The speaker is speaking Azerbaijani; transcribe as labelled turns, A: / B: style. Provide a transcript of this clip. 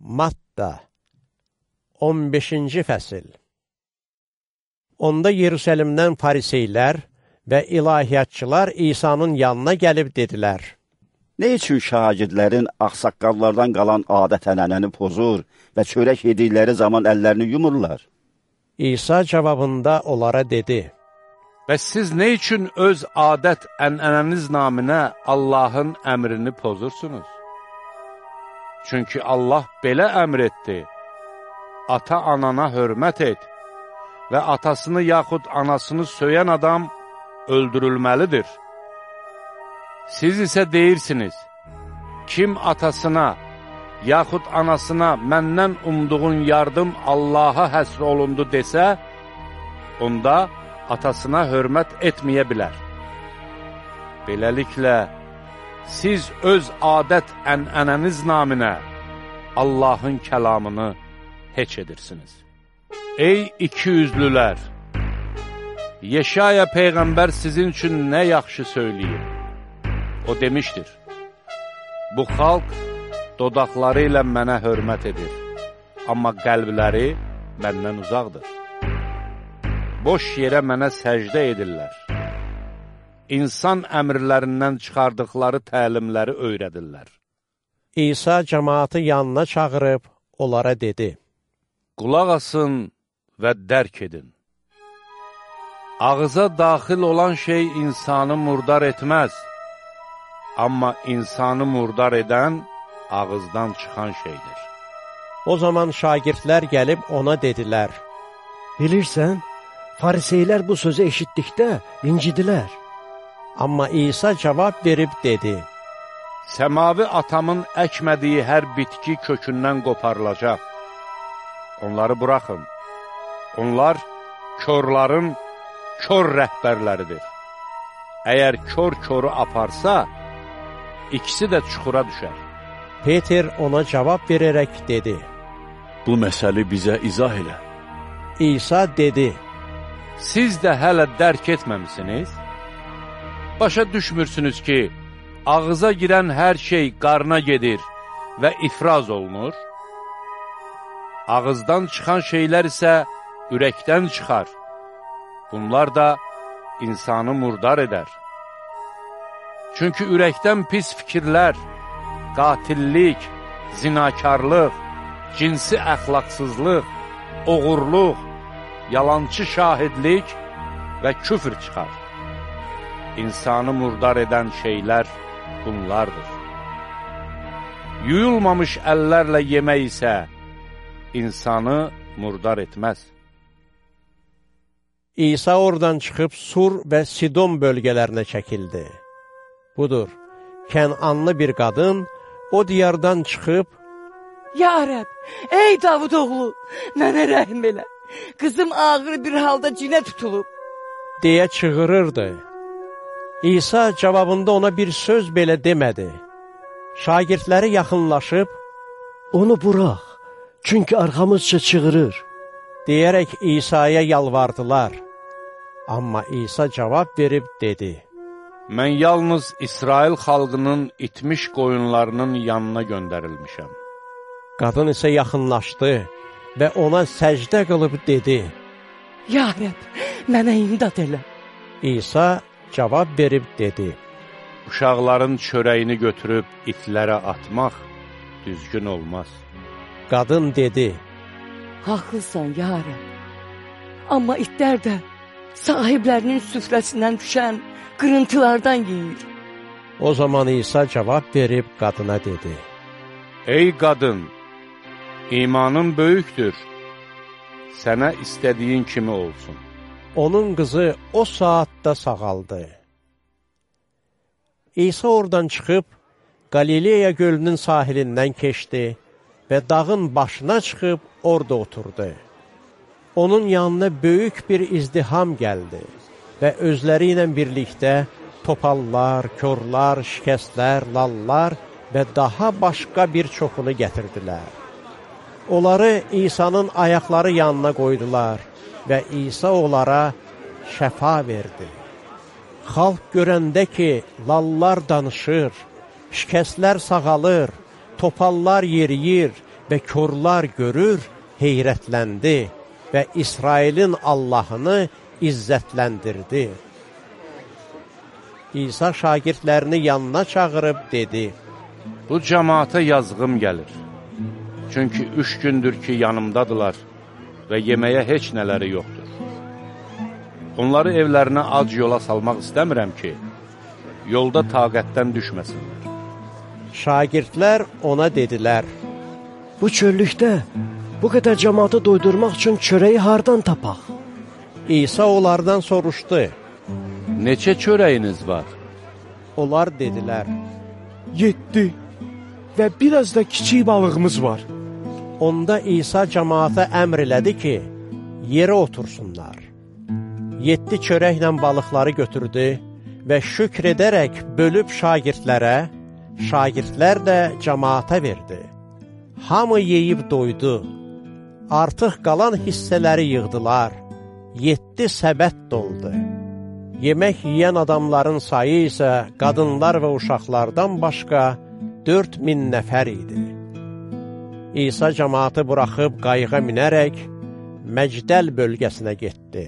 A: Matta 15-ci fəsil Onda Yerusəlimdən fariseylər və ilahiyyatçılar İsa'nın yanına gəlib dedilər,
B: Nə üçün şagirdlərin axsaqqallardan qalan adət-ənənəni pozur və çörək yedikləri zaman əllərini yumurlar?
A: İsa cavabında onlara dedi,
C: Və siz nə üçün öz adət ənənəniz naminə Allahın əmrini pozursunuz? Çünki Allah belə əmr etdi, ata-anana hörmət et və atasını yaxud anasını söyən adam öldürülməlidir. Siz isə deyirsiniz, kim atasına, yaxud anasına məndən umduğun yardım Allaha həsr olundu desə, onda atasına hörmət etməyə bilər. Beləliklə, siz öz adət ənənəniz naminə Allahın kəlamını heç edirsiniz. Ey ikiyüzlülər! Yeşaya Peyğəmbər sizin üçün nə yaxşı söyləyir? O demişdir, bu xalq dodaqları ilə mənə hörmət edir, amma qəlbləri məndən uzaqdır. Boş yerə mənə səcdə edirlər. İnsan əmrlərindən çıxardıqları təlimləri öyrədirlər.
A: İsa cəmaatı yanına çağırıb onlara dedi,
C: Qulaq asın və dərk edin. Ağıza daxil olan şey insanı murdar etməz, amma insanı murdar edən ağızdan çıxan şeydir.
A: O zaman şagirdlər gəlib ona dedilər,
D: Bilirsən, fariseylər bu sözü eşitdikdə incidilər.
A: Amma İsa cavab verib dedi,
C: Səmavi atamın əkmədiyi hər bitki kökündən qoparılacaq. Onları buraxın. Onlar körların kör rəhbərləridir. Əgər kör körü aparsa, ikisi də çuxura düşər.
A: Peter ona cavab verərək dedi,
E: Bu məsəli bizə izah elə.
A: İsa dedi,
C: Siz də hələ dərk etməmisiniz? Başa düşmürsünüz ki, ağıza girən hər şey qarna gedir və ifraz olunur? Ağızdan çıxan şeylər isə ürəkdən çıxar. Bunlar da insanı murdar edər. Çünki ürəkdən pis fikirlər, qatillik, zinakarlıq, cinsi əxlaqsızlıq, oğurluq, yalançı şahidlik və küfr çıxar. İnsanı murdar edən şeylər bunlardır. Yuyulmamış əllərlə yemək isə insanı murdar etməz.
A: İsa oradan çıxıb Sur və Sidon bölgələrinə çəkildi. Budur, Kənanlı bir qadın o diyardan çıxıb,
F: Ya Rəb, ey Davud oğlu, mənə rəhm elə. Qızım ağır bir halda cinə tutulub.
A: deyə çığırırdı. İsa cavabında ona bir söz belə demədi. Şagirdləri yaxınlaşıb,
D: Onu burax, çünki arxamızca çığırır.
A: deyərək İsa'ya yalvardılar. Amma İsa cavab verib dedi,
C: Mən yalnız İsrail xalqının itmiş qoyunlarının yanına göndərilmişəm.
A: Qadın isə yaxınlaşdı və ona səcdə qılıb dedi,
F: Ya Rəb, mənə imdad elə.
A: İsa cavab verib dedi,
C: Uşaqların çörəyini götürüb itlərə atmaq düzgün olmaz.
A: Qadın dedi,
F: Haqlısan, ya Rəb. Amma itlər də sahiblərinin süfrəsindən düşən qırıntılardan yeyir.
A: O zaman İsa cavab verib qadına dedi,
C: Ey qadın, imanın böyükdür. Sənə istədiyin kimi olsun.
A: Onun qızı o saatda sağaldı. İsa oradan çıxıb, Qalileya gölünün sahilindən keçdi və dağın başına çıxıb orada oturdu. Onun yanına böyük bir izdiham gəldi və özləri ilə birlikdə topallar, körlar, şikəstlər, lallar və daha başqa bir çoxunu gətirdilər. Onları İsa'nın ayaqları yanına qoydular və İsa onlara şəfa verdi. Xalq görəndə ki, lallar danışır, şikəslər sağalır, topallar yeriyir, və körlar görür, heyrətləndi və İsrailin Allahını izzətləndirdi. İsa şagirdlərini yanına çağırıb dedi,
C: Bu cəmaata yazığım gəlir. Çünki üç gündür ki, yanımdadılar və yeməyə heç nələri yoxdur. Onları evlərinə ac yola salmaq istəmirəm ki, yolda taqətdən düşməsinlər.
A: Şagirdlər ona dedilər,
D: Bu çöllükdə bu qədər cəmaatı doydurmaq üçün çörəyi hardan tapaq?
A: İsa onlardan soruşdu.
C: Neçə çörəyiniz var?
A: Onlar dedilər,
G: Yeddi və biraz da kiçik balığımız var.
A: Onda İsa cəmaata əmr elədi ki, yerə otursunlar. Yeddi çörəklə balıqları götürdü və şükr edərək bölüb şagirdlərə, şagirdlər də cəmaata verdi. Hamı yeyib doydu. Artıq qalan hissələri yığdılar. Yeddi səbət doldu. Yemək yeyən adamların sayı isə qadınlar və uşaqlardan başqa 4000 nəfər idi. İsa cəmaatı buraxıb qayığa minərək Məcdəl bölgəsinə getdi.